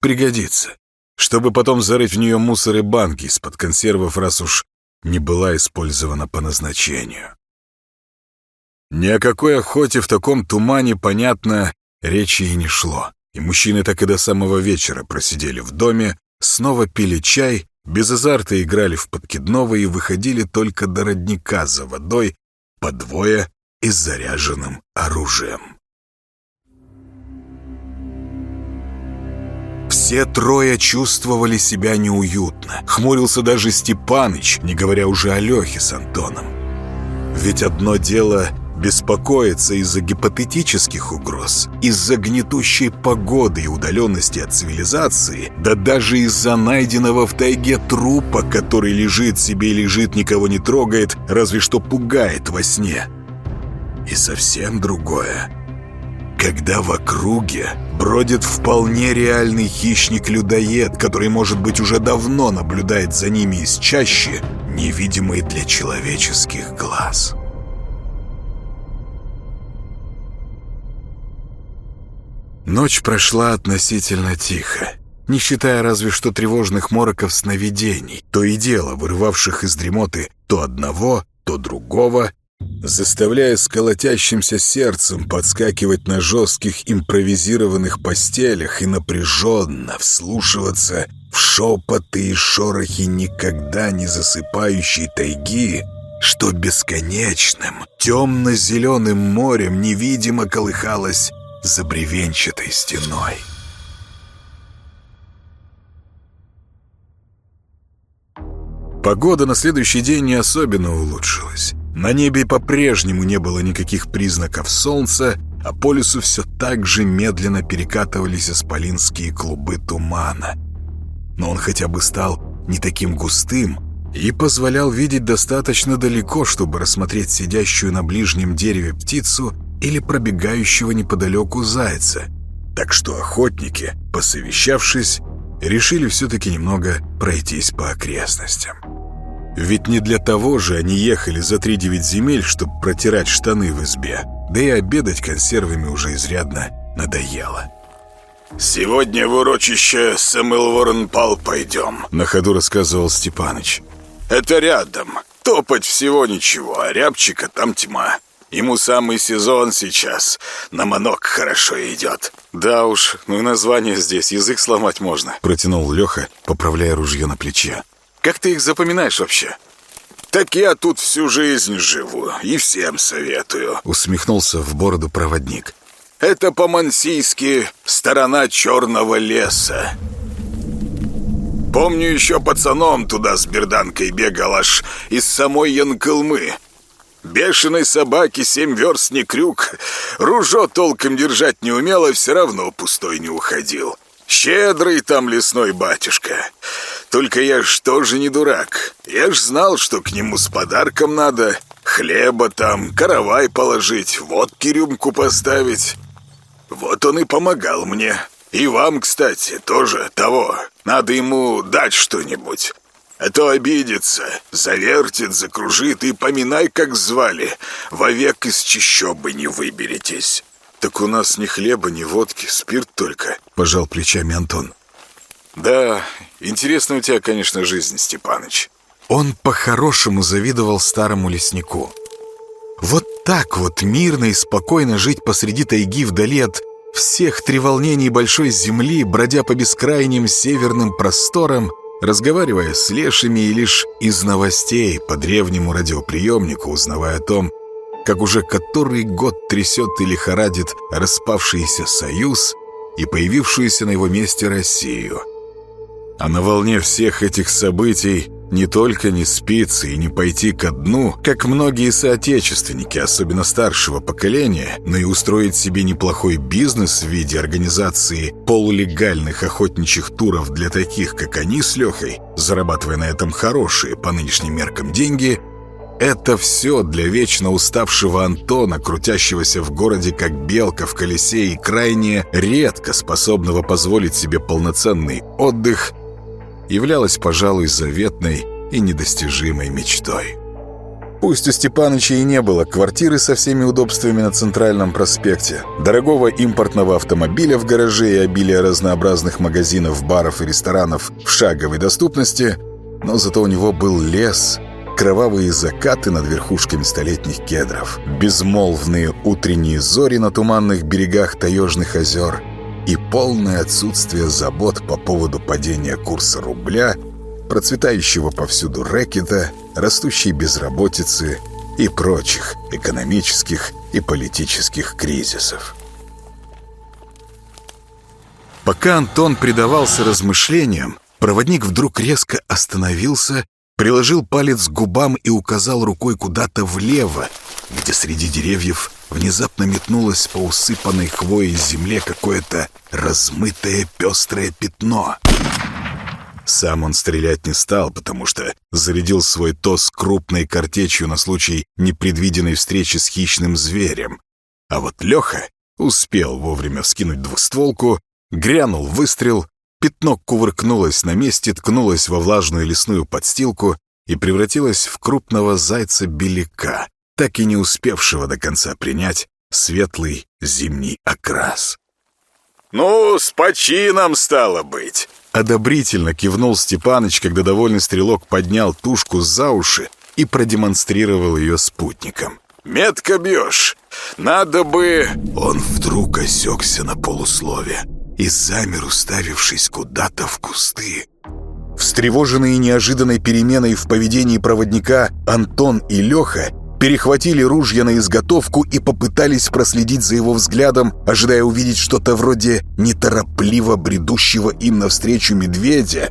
Пригодится, чтобы потом зарыть в нее мусор и банки из-под консервов, раз уж не была использована по назначению. Ни о какой охоте в таком тумане, понятно, речи и не шло, и мужчины так и до самого вечера просидели в доме, снова пили чай, без азарта играли в подкидного и выходили только до родника за водой, по двое и с заряженным оружием. Все трое чувствовали себя неуютно. Хмурился даже Степаныч, не говоря уже о Лехе с Антоном. Ведь одно дело Беспокоиться из-за гипотетических угроз, из-за гнетущей погоды и удаленности от цивилизации, да даже из-за найденного в тайге трупа, который лежит себе и лежит, никого не трогает, разве что пугает во сне. И совсем другое когда в округе бродит вполне реальный хищник-людоед, который, может быть, уже давно наблюдает за ними из чаще, невидимой для человеческих глаз. Ночь прошла относительно тихо, не считая разве что тревожных мороков сновидений, то и дело вырывавших из дремоты то одного, то другого, заставляя с колотящимся сердцем подскакивать на жестких импровизированных постелях и напряженно вслушиваться в шепоты и шорохи никогда не засыпающей тайги, что бесконечным темно-зеленым морем невидимо колыхалось за бревенчатой стеной. Погода на следующий день не особенно улучшилась. На небе по-прежнему не было никаких признаков солнца, а по лесу все так же медленно перекатывались исполинские клубы тумана. Но он хотя бы стал не таким густым и позволял видеть достаточно далеко, чтобы рассмотреть сидящую на ближнем дереве птицу или пробегающего неподалеку зайца. Так что охотники, посовещавшись, решили все-таки немного пройтись по окрестностям. Ведь не для того же они ехали за три девять земель, чтобы протирать штаны в избе. Да и обедать консервами уже изрядно надоело. «Сегодня в урочище Сэмэл Ворон Пал пойдем», — на ходу рассказывал Степаныч. «Это рядом. Топать всего ничего, а рябчика там тьма. Ему самый сезон сейчас. На манок хорошо идет». «Да уж, ну и название здесь, язык сломать можно», — протянул Леха, поправляя ружье на плече. Как ты их запоминаешь вообще?» «Так я тут всю жизнь живу и всем советую», — усмехнулся в бороду проводник. «Это по-мансийски «Сторона черного леса». Помню, еще пацаном туда с берданкой бегал аж из самой Янкылмы. Бешеной собаки семь верст не крюк. Ружо толком держать не умела, все равно пустой не уходил. Щедрый там лесной батюшка. Только я ж тоже не дурак. Я ж знал, что к нему с подарком надо. Хлеба там, каравай положить, водки рюмку поставить. Вот он и помогал мне. И вам, кстати, тоже того. Надо ему дать что-нибудь. А то обидится, завертит, закружит и поминай, как звали. Вовек из чищобы не выберетесь. «Так у нас ни хлеба, ни водки, спирт только», — пожал плечами Антон. «Да, интересная у тебя, конечно, жизнь, Степаныч». Он по-хорошему завидовал старому леснику. Вот так вот мирно и спокойно жить посреди тайги вдали от всех треволнений большой земли, бродя по бескрайним северным просторам, разговаривая с лешими и лишь из новостей по древнему радиоприемнику, узнавая о том, как уже который год трясет и лихорадит распавшийся союз и появившуюся на его месте Россию. А на волне всех этих событий не только не спиться и не пойти ко дну, как многие соотечественники, особенно старшего поколения, но и устроить себе неплохой бизнес в виде организации полулегальных охотничьих туров для таких, как они с Лехой, зарабатывая на этом хорошие по нынешним меркам деньги – это все для вечно уставшего Антона, крутящегося в городе как белка в колесе и крайне редко способного позволить себе полноценный отдых, являлось, пожалуй, заветной и недостижимой мечтой. Пусть у Степаныча и не было квартиры со всеми удобствами на Центральном проспекте, дорогого импортного автомобиля в гараже и обилия разнообразных магазинов, баров и ресторанов в шаговой доступности, но зато у него был лес – кровавые закаты над верхушками столетних кедров, безмолвные утренние зори на туманных берегах таежных озер и полное отсутствие забот по поводу падения курса рубля, процветающего повсюду рэкета, растущей безработицы и прочих экономических и политических кризисов. Пока Антон предавался размышлениям, проводник вдруг резко остановился приложил палец к губам и указал рукой куда-то влево, где среди деревьев внезапно метнулось по усыпанной хвоей земле какое-то размытое пестрое пятно. Сам он стрелять не стал, потому что зарядил свой тос крупной картечью на случай непредвиденной встречи с хищным зверем. А вот Леха успел вовремя вскинуть двухстволку, грянул выстрел, пятно кувыркнулось на месте, ткнулось во влажную лесную подстилку и превратилось в крупного зайца-беляка, так и не успевшего до конца принять светлый зимний окрас. «Ну, с почином стало быть!» Одобрительно кивнул Степаныч, когда довольный стрелок поднял тушку за уши и продемонстрировал ее спутникам. «Метко бьешь! Надо бы...» Он вдруг осекся на полуслове и замер, уставившись куда-то в кусты. Встревоженные неожиданной переменой в поведении проводника Антон и Леха перехватили ружья на изготовку и попытались проследить за его взглядом, ожидая увидеть что-то вроде неторопливо бредущего им навстречу медведя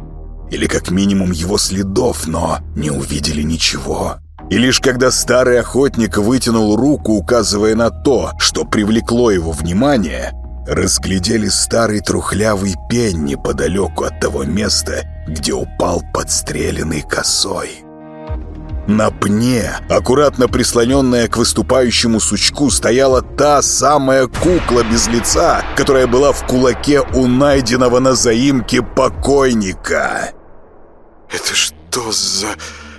или как минимум его следов, но не увидели ничего. И лишь когда старый охотник вытянул руку, указывая на то, что привлекло его внимание, разглядели старый трухлявый пень неподалеку от того места, где упал подстреленный косой. На пне, аккуратно прислоненная к выступающему сучку, стояла та самая кукла без лица, которая была в кулаке у найденного на заимке покойника. «Это что за...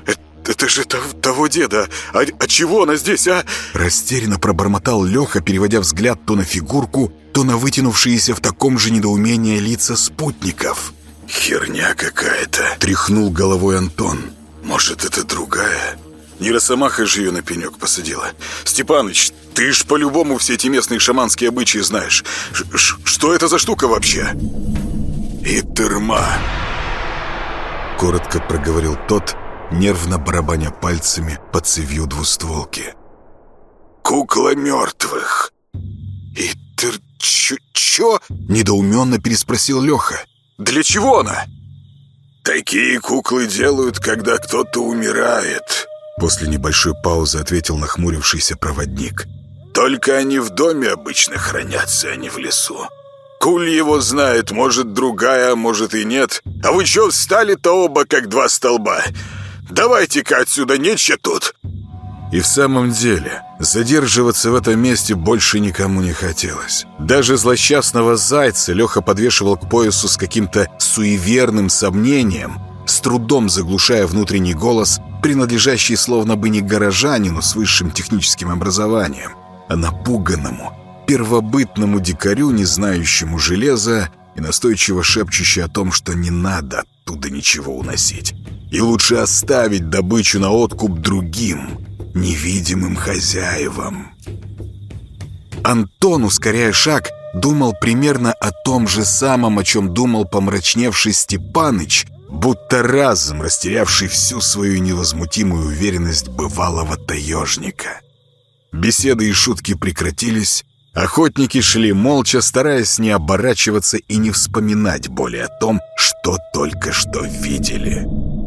Это, это же того деда! А, а чего она здесь, а?» Растерянно пробормотал Леха, переводя взгляд то на фигурку, то на вытянувшиеся в таком же недоумении лица спутников. «Херня какая-то!» — тряхнул головой Антон. Может, это другая? Не Росомаха же ее на пенек посадила. Степаныч, ты ж по-любому все эти местные шаманские обычаи знаешь. Ш -ш что это за штука вообще? И тырма. Коротко проговорил тот, нервно барабаня пальцами по цевью двустволки. Кукла мертвых. И тыр... Чё? Недоуменно переспросил Леха. Для чего она? «Такие куклы делают, когда кто-то умирает», После небольшой паузы ответил нахмурившийся проводник. «Только они в доме обычно хранятся, а не в лесу. Куль его знает, может другая, а может и нет. А вы чё встали-то оба, как два столба? Давайте-ка отсюда нече тут!» И в самом деле, задерживаться в этом месте больше никому не хотелось. Даже злосчастного зайца Леха подвешивал к поясу с каким-то суеверным сомнением, с трудом заглушая внутренний голос, принадлежащий словно бы не горожанину с высшим техническим образованием, а напуганному, первобытному дикарю, не знающему железа и настойчиво шепчущий о том, что не надо оттуда ничего уносить. И лучше оставить добычу на откуп другим – невидимым хозяевам. Антон, ускоряя шаг, думал примерно о том же самом, о чем думал помрачневший Степаныч, будто разом растерявший всю свою невозмутимую уверенность бывалого таежника. Беседы и шутки прекратились, охотники шли молча, стараясь не оборачиваться и не вспоминать более о том, что только что видели.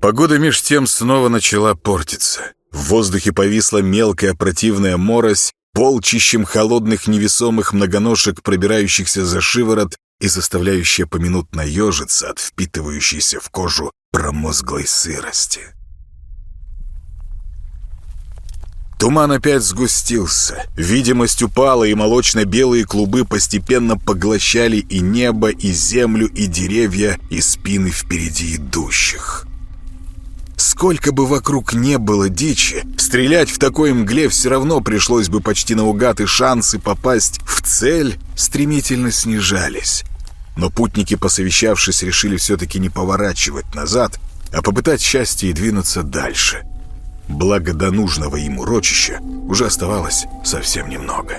Погода меж тем снова начала портиться. В воздухе повисла мелкая противная морось, полчищем холодных невесомых многоножек, пробирающихся за шиворот и заставляющая поминутно ежиться от впитывающейся в кожу промозглой сырости. Туман опять сгустился, видимость упала, и молочно-белые клубы постепенно поглощали и небо, и землю, и деревья, и спины впереди идущих. Сколько бы вокруг не было дичи, стрелять в такой мгле все равно пришлось бы почти наугад, и шансы попасть в цель стремительно снижались. Но путники, посовещавшись, решили все-таки не поворачивать назад, а попытать счастье и двинуться дальше. Благо до нужного им урочища уже оставалось совсем немного.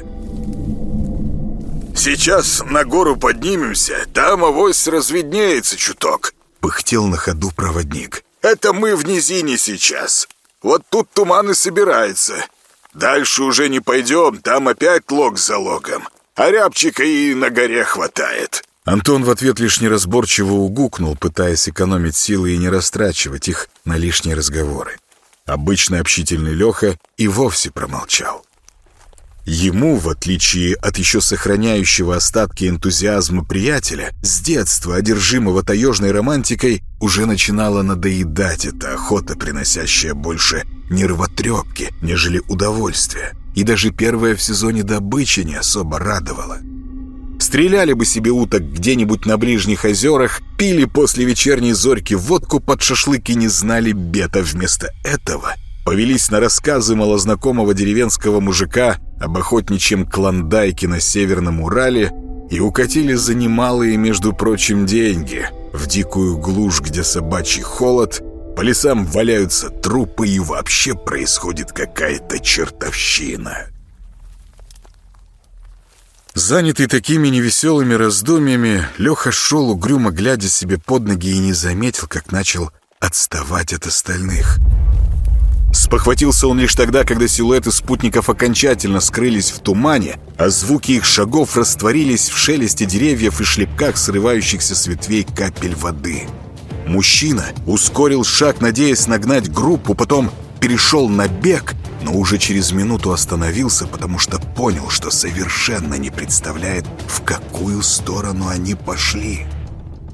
«Сейчас на гору поднимемся, там авось разведнеется чуток», — пыхтел на ходу проводник. Это мы в низине сейчас. Вот тут туман и собирается. Дальше уже не пойдем, там опять лог за логом. А рябчика и на горе хватает». Антон в ответ лишь неразборчиво угукнул, пытаясь экономить силы и не растрачивать их на лишние разговоры. Обычно общительный Леха и вовсе промолчал. Ему, в отличие от еще сохраняющего остатки энтузиазма приятеля, с детства одержимого таежной романтикой, уже начинала надоедать эта охота, приносящая больше нервотрепки, нежели удовольствия. И даже первая в сезоне добыча не особо радовала. Стреляли бы себе уток где-нибудь на ближних озерах, пили после вечерней зорьки водку под шашлыки, не знали бета. Вместо этого повелись на рассказы малознакомого деревенского мужика об охотничьем клондайке на Северном Урале и укатили за немалые, между прочим, деньги в дикую глушь, где собачий холод, по лесам валяются трупы и вообще происходит какая-то чертовщина. Занятый такими невеселыми раздумьями, Леха шел угрюмо, глядя себе под ноги и не заметил, как начал отставать от остальных — Спохватился он лишь тогда, когда силуэты спутников окончательно скрылись в тумане, а звуки их шагов растворились в шелесте деревьев и шлепках срывающихся с ветвей капель воды. Мужчина ускорил шаг, надеясь нагнать группу, потом перешел на бег, но уже через минуту остановился, потому что понял, что совершенно не представляет, в какую сторону они пошли.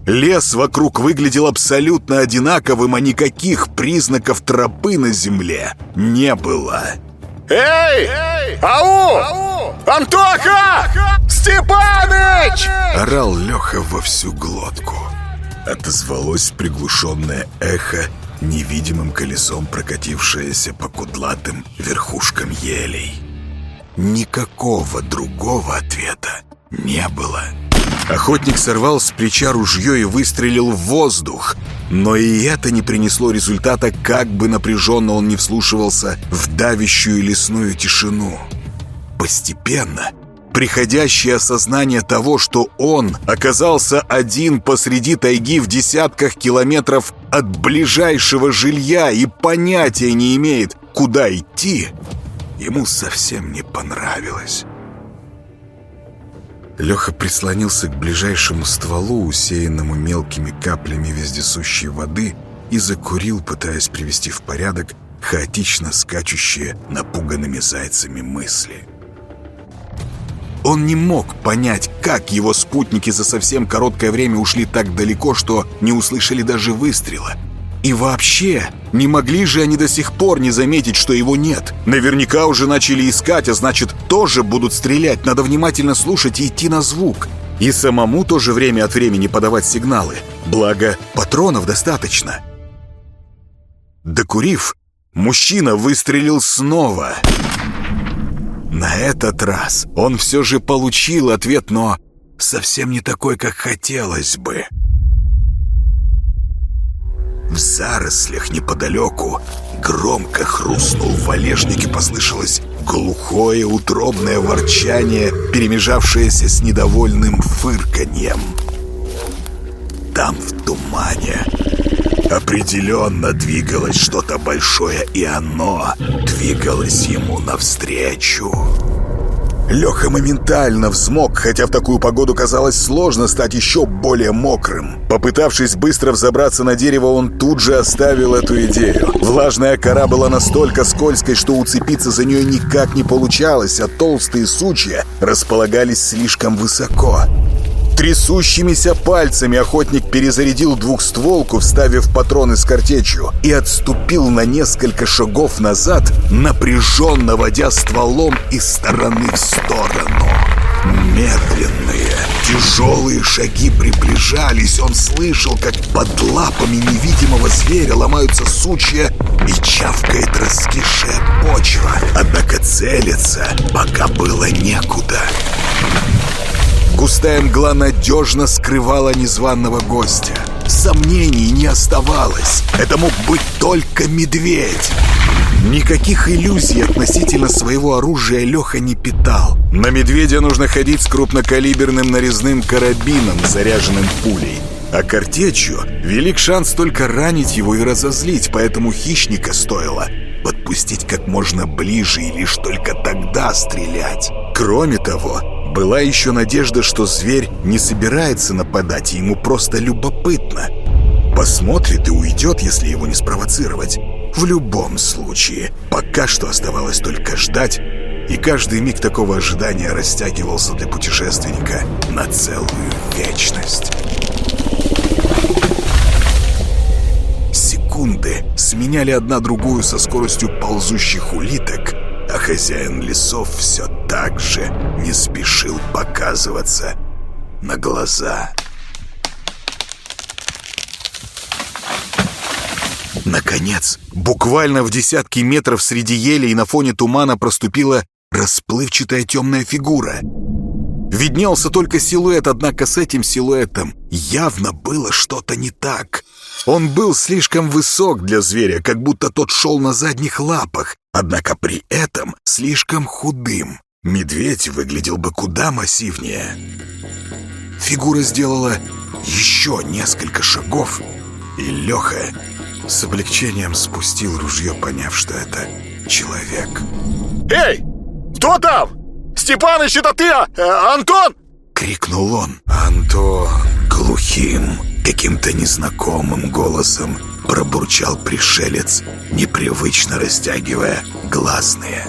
Лес вокруг выглядел абсолютно одинаковым, а никаких признаков тропы на земле не было. «Эй! Ау! Ау! Антоха! Степаныч!» Орал Леха во всю глотку. Отозвалось приглушенное эхо, невидимым колесом прокатившееся по кудлатым верхушкам елей. Никакого другого ответа не было. Охотник сорвал с плеча ружье и выстрелил в воздух. Но и это не принесло результата, как бы напряженно он не вслушивался в давящую лесную тишину. Постепенно приходящее осознание того, что он оказался один посреди тайги в десятках километров от ближайшего жилья и понятия не имеет, куда идти, ему совсем не понравилось. Леха прислонился к ближайшему стволу, усеянному мелкими каплями вездесущей воды, и закурил, пытаясь привести в порядок хаотично скачущие напуганными зайцами мысли. Он не мог понять, как его спутники за совсем короткое время ушли так далеко, что не услышали даже выстрела — и вообще, не могли же они до сих пор не заметить, что его нет? Наверняка уже начали искать, а значит, тоже будут стрелять. Надо внимательно слушать и идти на звук. И самому тоже время от времени подавать сигналы. Благо, патронов достаточно. Докурив, мужчина выстрелил снова. На этот раз он все же получил ответ, но совсем не такой, как хотелось бы. В зарослях неподалеку громко хрустнул валежник и послышалось глухое утробное ворчание, перемежавшееся с недовольным фырканьем. Там в тумане определенно двигалось что-то большое, и оно двигалось ему навстречу. Леха моментально взмок, хотя в такую погоду казалось сложно стать еще более мокрым. Попытавшись быстро взобраться на дерево, он тут же оставил эту идею. Влажная кора была настолько скользкой, что уцепиться за нее никак не получалось, а толстые сучья располагались слишком высоко. Трясущимися пальцами охотник перезарядил двухстволку, вставив патроны с картечью, и отступил на несколько шагов назад, напряженно водя стволом из стороны в сторону. Медленные, тяжелые шаги приближались. Он слышал, как под лапами невидимого зверя ломаются сучья и чавкает раскисшая почва. Однако целиться пока было некуда. Густая мгла надежно скрывала незваного гостя. Сомнений не оставалось. Это мог быть только медведь. Никаких иллюзий относительно своего оружия Леха не питал. На медведя нужно ходить с крупнокалиберным нарезным карабином, заряженным пулей. А картечью велик шанс только ранить его и разозлить, поэтому хищника стоило подпустить как можно ближе и лишь только тогда стрелять. Кроме того, Была еще надежда, что зверь не собирается нападать, ему просто любопытно. Посмотрит и уйдет, если его не спровоцировать. В любом случае, пока что оставалось только ждать, и каждый миг такого ожидания растягивался для путешественника на целую вечность. Секунды сменяли одна другую со скоростью ползущих улиток, а хозяин лесов все так же не спешил показываться на глаза. Наконец, буквально в десятки метров среди ели и на фоне тумана проступила расплывчатая темная фигура. Виднелся только силуэт, однако с этим силуэтом явно было что-то не так. Он был слишком высок для зверя, как будто тот шел на задних лапах, однако при этом слишком худым. Медведь выглядел бы куда массивнее. Фигура сделала еще несколько шагов, и Леха с облегчением спустил ружье, поняв, что это человек. «Эй! Кто там? Степаныч, это ты, а? э, Антон?» Крикнул он. «Антон!» Глухим, каким-то незнакомым голосом пробурчал пришелец, непривычно растягивая гласные.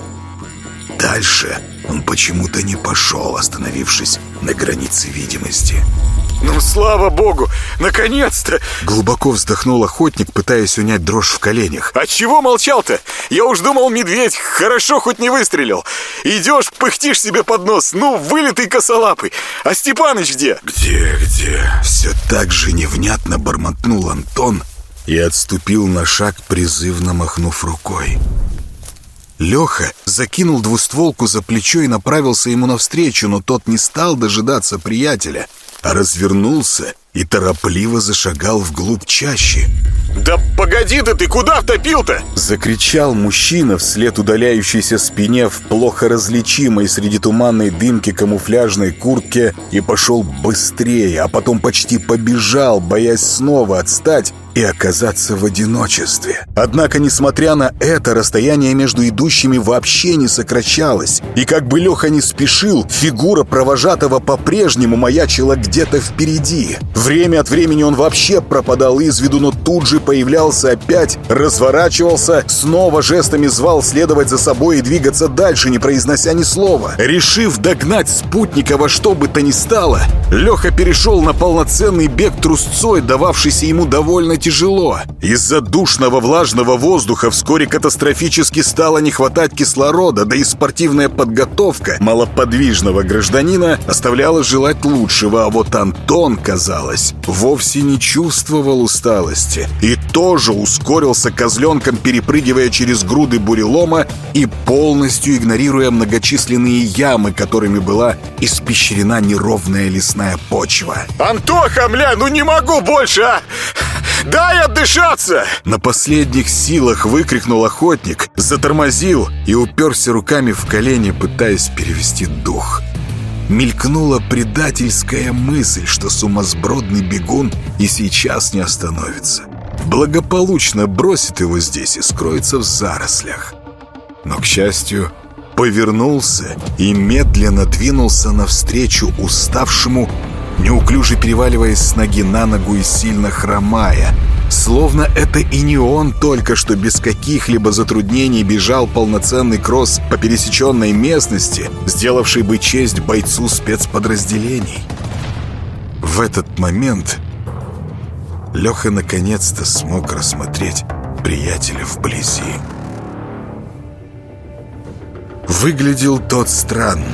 Дальше он почему-то не пошел, остановившись на границе видимости. «Ну, слава богу! Наконец-то!» Глубоко вздохнул охотник, пытаясь унять дрожь в коленях. «А чего молчал-то? Я уж думал, медведь хорошо хоть не выстрелил. Идешь, пыхтишь себе под нос, ну, вылитый косолапый. А Степаныч где?» «Где, где?» Все так же невнятно бормотнул Антон и отступил на шаг, призывно махнув рукой. Леха закинул двустволку за плечо и направился ему навстречу, но тот не стал дожидаться приятеля, а развернулся и торопливо зашагал вглубь чащи. «Да погоди-то, ты куда втопил-то?» Закричал мужчина вслед удаляющейся спине в плохо различимой среди туманной дымки камуфляжной куртке и пошел быстрее, а потом почти побежал, боясь снова отстать и оказаться в одиночестве. Однако, несмотря на это, расстояние между идущими вообще не сокращалось. И как бы Леха не спешил, фигура провожатого по-прежнему маячила где-то впереди. Время от времени он вообще пропадал из виду, но тут же появлялся опять, разворачивался, снова жестами звал следовать за собой и двигаться дальше, не произнося ни слова. Решив догнать спутника во что бы то ни стало, Леха перешел на полноценный бег трусцой, дававшийся ему довольно тяжело. Из-за душного влажного воздуха вскоре катастрофически стало не хватать кислорода, да и спортивная подготовка малоподвижного гражданина оставляла желать лучшего, а вот Антон, казалось, вовсе не чувствовал усталости и тоже ускорился козленком, перепрыгивая через груды бурелома и полностью игнорируя многочисленные ямы, которыми была испещрена неровная лесная почва. «Антоха, мля, ну не могу больше, а! Дай отдышаться!» На последних силах выкрикнул охотник, затормозил и уперся руками в колени, пытаясь перевести дух. Мелькнула предательская мысль, что сумасбродный бегун и сейчас не остановится. Благополучно бросит его здесь и скроется в зарослях. Но, к счастью, повернулся и медленно двинулся навстречу уставшему, неуклюже переваливаясь с ноги на ногу и сильно хромая, Словно это и не он только что без каких-либо затруднений бежал полноценный кросс по пересеченной местности, сделавший бы честь бойцу спецподразделений. В этот момент Леха наконец-то смог рассмотреть приятеля вблизи. Выглядел тот странно.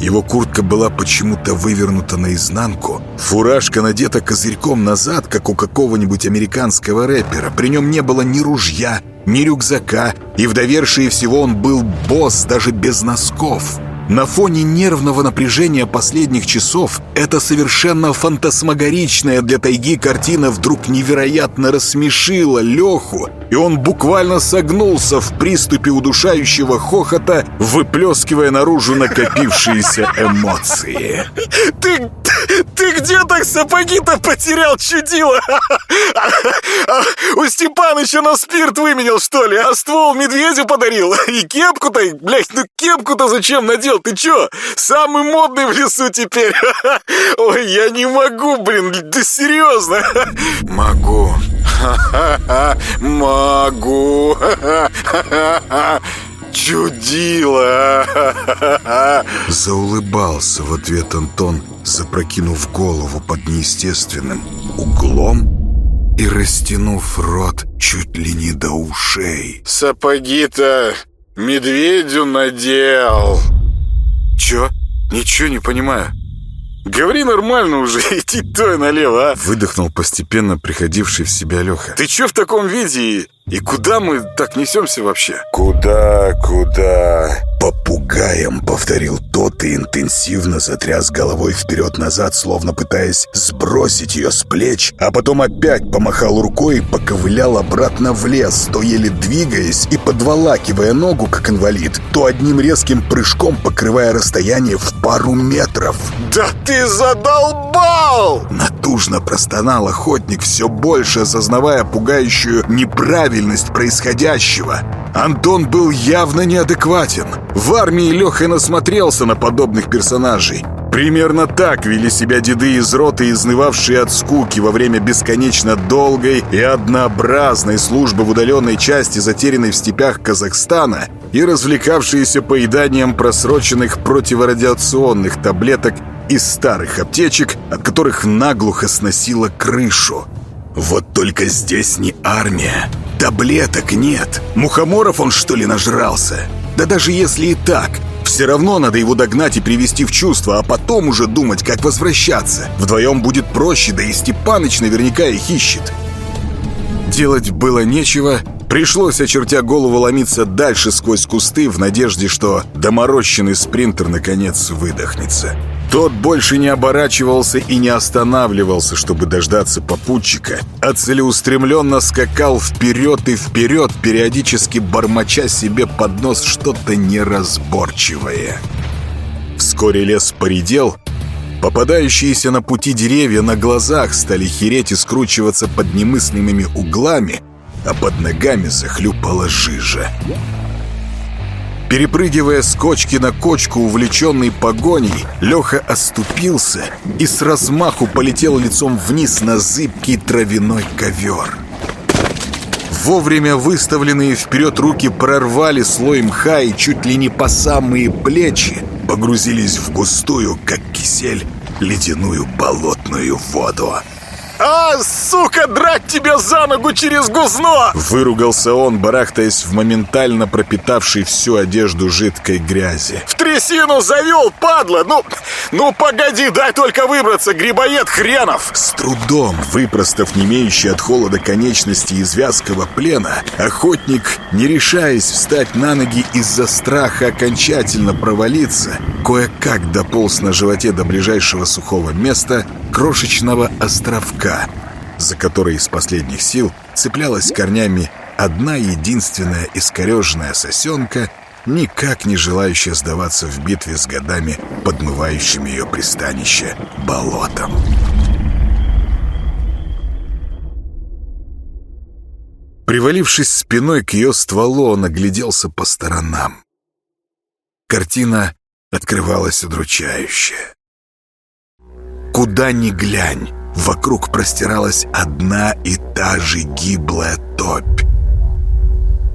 Его куртка была почему-то вывернута наизнанку. Фуражка надета козырьком назад, как у какого-нибудь американского рэпера. При нем не было ни ружья, ни рюкзака, и в довершие всего он был босс даже без носков. На фоне нервного напряжения последних часов эта совершенно фантасмагоричная для тайги картина вдруг невероятно рассмешила Леху, и он буквально согнулся в приступе удушающего хохота, выплескивая наружу накопившиеся эмоции. «Ты, ты где так сапоги-то потерял, чудило? У Степаныча на спирт выменял, что ли? А ствол медведю подарил? И кепку-то, блядь, ну кепку-то зачем надел? Ты чё, самый модный в лесу теперь? [LAUGHS] Ой, я не могу, блин, ты серьезно? [LAUGHS] Могу. [LAUGHS] Могу. Чудило! Заулыбался в ответ Антон, запрокинув голову под неестественным углом и растянув рот чуть ли не до ушей. Сапоги-то медведю надел. Чё? Ничего не понимаю. Говори нормально уже, [LAUGHS] иди то и налево, а? Выдохнул постепенно приходивший в себя Леха. Ты чё в таком виде и куда мы так несемся вообще? Куда, куда? Попугаем, повторил тот и интенсивно затряс головой вперед-назад, словно пытаясь сбросить ее с плеч, а потом опять помахал рукой и поковылял обратно в лес, то еле двигаясь и подволакивая ногу, как инвалид, то одним резким прыжком покрывая расстояние в пару метров. «Да ты задолбал!» Натужно простонал охотник, все больше осознавая пугающую неправильность происходящего. Антон был явно неадекватен. В армии Леха насмотрелся на подобных персонажей. Примерно так вели себя деды из роты, изнывавшие от скуки во время бесконечно долгой и однообразной службы в удаленной части, затерянной в степях Казахстана, и развлекавшиеся поеданием просроченных противорадиационных таблеток из старых аптечек, от которых наглухо сносило крышу. Вот только здесь не армия. Таблеток нет. Мухоморов он, что ли, нажрался? Да даже если и так, все равно надо его догнать и привести в чувство, а потом уже думать, как возвращаться. Вдвоем будет проще, да и Степаныч наверняка их ищет. Делать было нечего, пришлось, очертя голову, ломиться дальше сквозь кусты в надежде, что доморощенный спринтер наконец выдохнется. Тот больше не оборачивался и не останавливался, чтобы дождаться попутчика, а целеустремленно скакал вперед и вперед, периодически бормоча себе под нос что-то неразборчивое. Вскоре лес поредел, попадающиеся на пути деревья на глазах стали хереть и скручиваться под немыслимыми углами, а под ногами захлюпала жижа. Перепрыгивая с кочки на кочку, увлеченный погоней, Леха оступился и с размаху полетел лицом вниз на зыбкий травяной ковер. Вовремя выставленные вперед руки прорвали слой мха и чуть ли не по самые плечи погрузились в густую, как кисель, ледяную болотную воду. «А, сука, драть тебя за ногу через гузно!» Выругался он, барахтаясь в моментально пропитавшей всю одежду жидкой грязи. «В трясину завел, падла! Ну, ну погоди, дай только выбраться, грибоед хренов!» С трудом выпростав не имеющий от холода конечности из вязкого плена, охотник, не решаясь встать на ноги из-за страха окончательно провалиться, кое-как дополз на животе до ближайшего сухого места крошечного островка, за которой из последних сил цеплялась корнями одна единственная искореженная сосенка, никак не желающая сдаваться в битве с годами, подмывающим ее пристанище болотом. Привалившись спиной к ее стволу, он огляделся по сторонам. Картина открывалась удручающая. Куда ни глянь, вокруг простиралась одна и та же гиблая топь.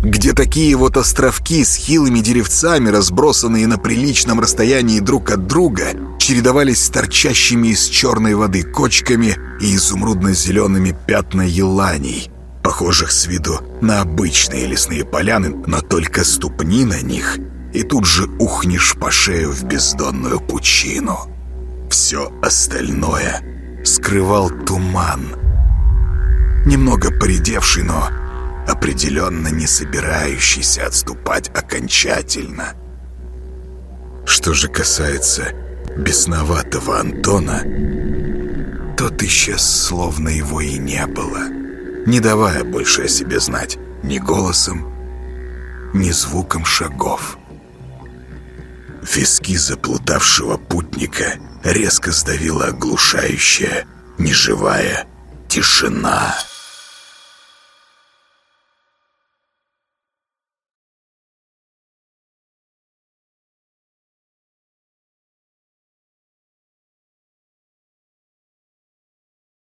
Где такие вот островки с хилыми деревцами, разбросанные на приличном расстоянии друг от друга, чередовались с торчащими из черной воды кочками и изумрудно-зелеными пятна еланей, похожих с виду на обычные лесные поляны, но только ступни на них, и тут же ухнешь по шею в бездонную пучину. Все остальное скрывал туман. Немного поредевший, но определенно не собирающийся отступать окончательно. Что же касается бесноватого Антона, тот исчез, словно его и не было, не давая больше о себе знать ни голосом, ни звуком шагов. Виски заплутавшего путника резко сдавила оглушающая, неживая тишина.